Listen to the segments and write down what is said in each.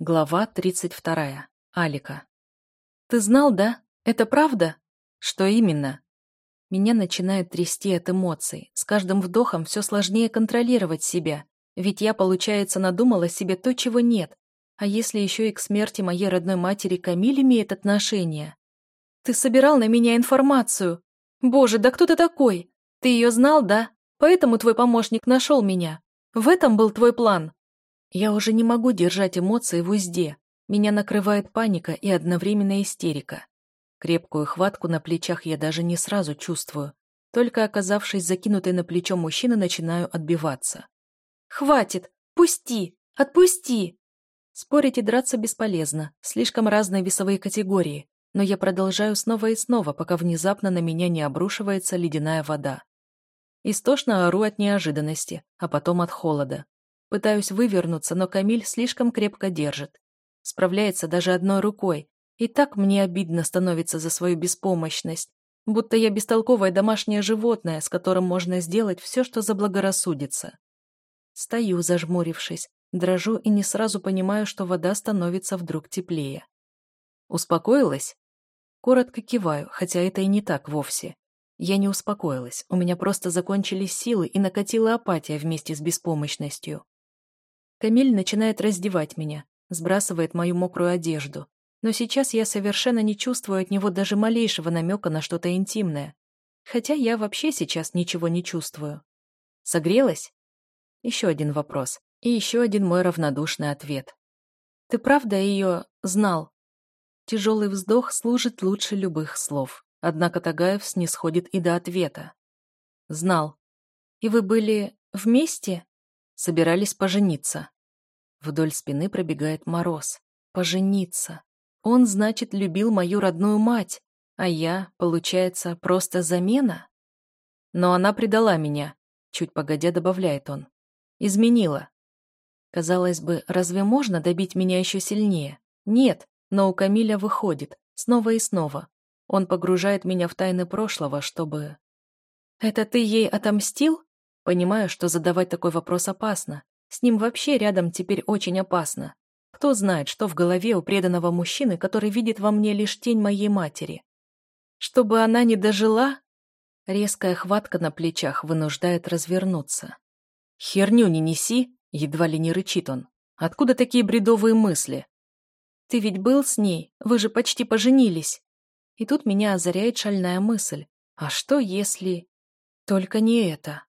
Глава 32. Алика. «Ты знал, да? Это правда?» «Что именно?» Меня начинает трясти от эмоций. С каждым вдохом все сложнее контролировать себя. Ведь я, получается, надумала себе то, чего нет. А если еще и к смерти моей родной матери Камиль имеет отношение? «Ты собирал на меня информацию! Боже, да кто ты такой? Ты ее знал, да? Поэтому твой помощник нашел меня. В этом был твой план?» Я уже не могу держать эмоции в узде. Меня накрывает паника и одновременно истерика. Крепкую хватку на плечах я даже не сразу чувствую. Только оказавшись закинутой на плечо мужчины, начинаю отбиваться. «Хватит! Пусти! Отпусти!» Спорить и драться бесполезно, слишком разные весовые категории, но я продолжаю снова и снова, пока внезапно на меня не обрушивается ледяная вода. Истошно ору от неожиданности, а потом от холода. Пытаюсь вывернуться, но Камиль слишком крепко держит. Справляется даже одной рукой. И так мне обидно становится за свою беспомощность. Будто я бестолковое домашнее животное, с которым можно сделать все, что заблагорассудится. Стою, зажмурившись, дрожу и не сразу понимаю, что вода становится вдруг теплее. Успокоилась? Коротко киваю, хотя это и не так вовсе. Я не успокоилась, у меня просто закончились силы и накатила апатия вместе с беспомощностью. Камиль начинает раздевать меня, сбрасывает мою мокрую одежду. Но сейчас я совершенно не чувствую от него даже малейшего намека на что-то интимное. Хотя я вообще сейчас ничего не чувствую. Согрелась? Еще один вопрос. И еще один мой равнодушный ответ. Ты правда ее знал? Тяжелый вздох служит лучше любых слов. Однако Тагаев снисходит и до ответа. Знал. И вы были вместе? Собирались пожениться. Вдоль спины пробегает мороз. Пожениться. Он, значит, любил мою родную мать, а я, получается, просто замена? Но она предала меня, чуть погодя добавляет он. Изменила. Казалось бы, разве можно добить меня еще сильнее? Нет, но у Камиля выходит, снова и снова. Он погружает меня в тайны прошлого, чтобы... «Это ты ей отомстил?» Понимаю, что задавать такой вопрос опасно, с ним вообще рядом теперь очень опасно. Кто знает, что в голове у преданного мужчины, который видит во мне лишь тень моей матери. Чтобы она не дожила, резкая хватка на плечах вынуждает развернуться. «Херню не неси!» — едва ли не рычит он. «Откуда такие бредовые мысли?» «Ты ведь был с ней, вы же почти поженились!» И тут меня озаряет шальная мысль. «А что если...» «Только не это!»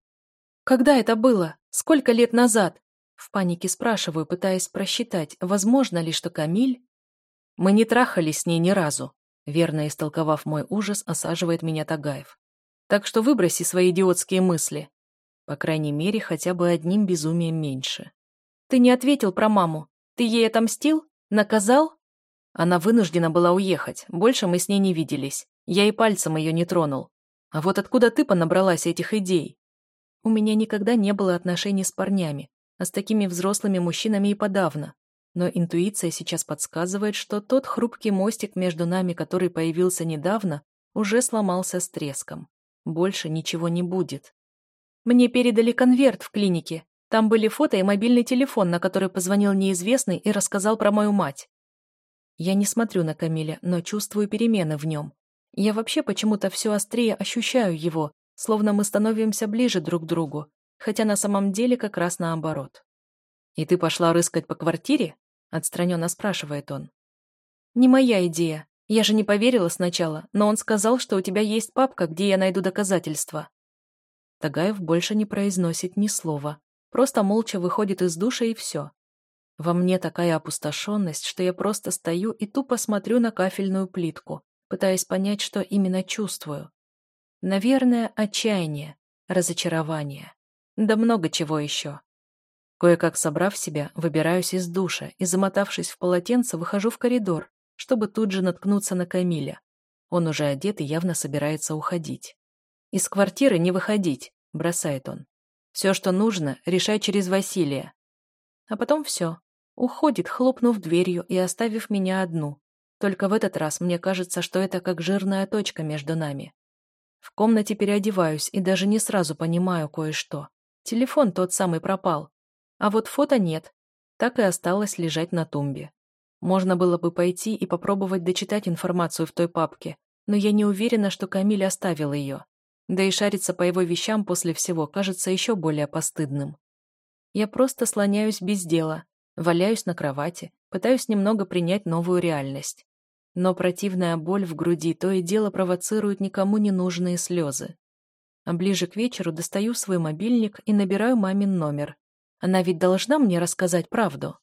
«Когда это было? Сколько лет назад?» В панике спрашиваю, пытаясь просчитать, возможно ли, что Камиль... Мы не трахались с ней ни разу. Верно истолковав мой ужас, осаживает меня Тагаев. Так что выброси свои идиотские мысли. По крайней мере, хотя бы одним безумием меньше. Ты не ответил про маму. Ты ей отомстил? Наказал? Она вынуждена была уехать. Больше мы с ней не виделись. Я и пальцем ее не тронул. А вот откуда ты понабралась этих идей? У меня никогда не было отношений с парнями, а с такими взрослыми мужчинами и подавно. Но интуиция сейчас подсказывает, что тот хрупкий мостик между нами, который появился недавно, уже сломался с треском. Больше ничего не будет. Мне передали конверт в клинике. Там были фото и мобильный телефон, на который позвонил неизвестный и рассказал про мою мать. Я не смотрю на Камиля, но чувствую перемены в нем. Я вообще почему-то все острее ощущаю его, словно мы становимся ближе друг к другу, хотя на самом деле как раз наоборот. «И ты пошла рыскать по квартире?» — отстраненно спрашивает он. «Не моя идея. Я же не поверила сначала, но он сказал, что у тебя есть папка, где я найду доказательства». Тагаев больше не произносит ни слова, просто молча выходит из душа и все. Во мне такая опустошенность, что я просто стою и тупо смотрю на кафельную плитку, пытаясь понять, что именно чувствую. Наверное, отчаяние, разочарование. Да много чего еще. Кое-как собрав себя, выбираюсь из душа и, замотавшись в полотенце, выхожу в коридор, чтобы тут же наткнуться на Камиля. Он уже одет и явно собирается уходить. «Из квартиры не выходить», — бросает он. «Все, что нужно, решай через Василия». А потом все. Уходит, хлопнув дверью и оставив меня одну. Только в этот раз мне кажется, что это как жирная точка между нами. В комнате переодеваюсь и даже не сразу понимаю кое-что. Телефон тот самый пропал. А вот фото нет. так и осталась лежать на тумбе. Можно было бы пойти и попробовать дочитать информацию в той папке, но я не уверена, что Камиль оставил ее. Да и шариться по его вещам после всего кажется еще более постыдным. Я просто слоняюсь без дела, валяюсь на кровати, пытаюсь немного принять новую реальность. Но противная боль в груди то и дело провоцирует никому не нужные слезы. А ближе к вечеру достаю свой мобильник и набираю мамин номер. Она ведь должна мне рассказать правду.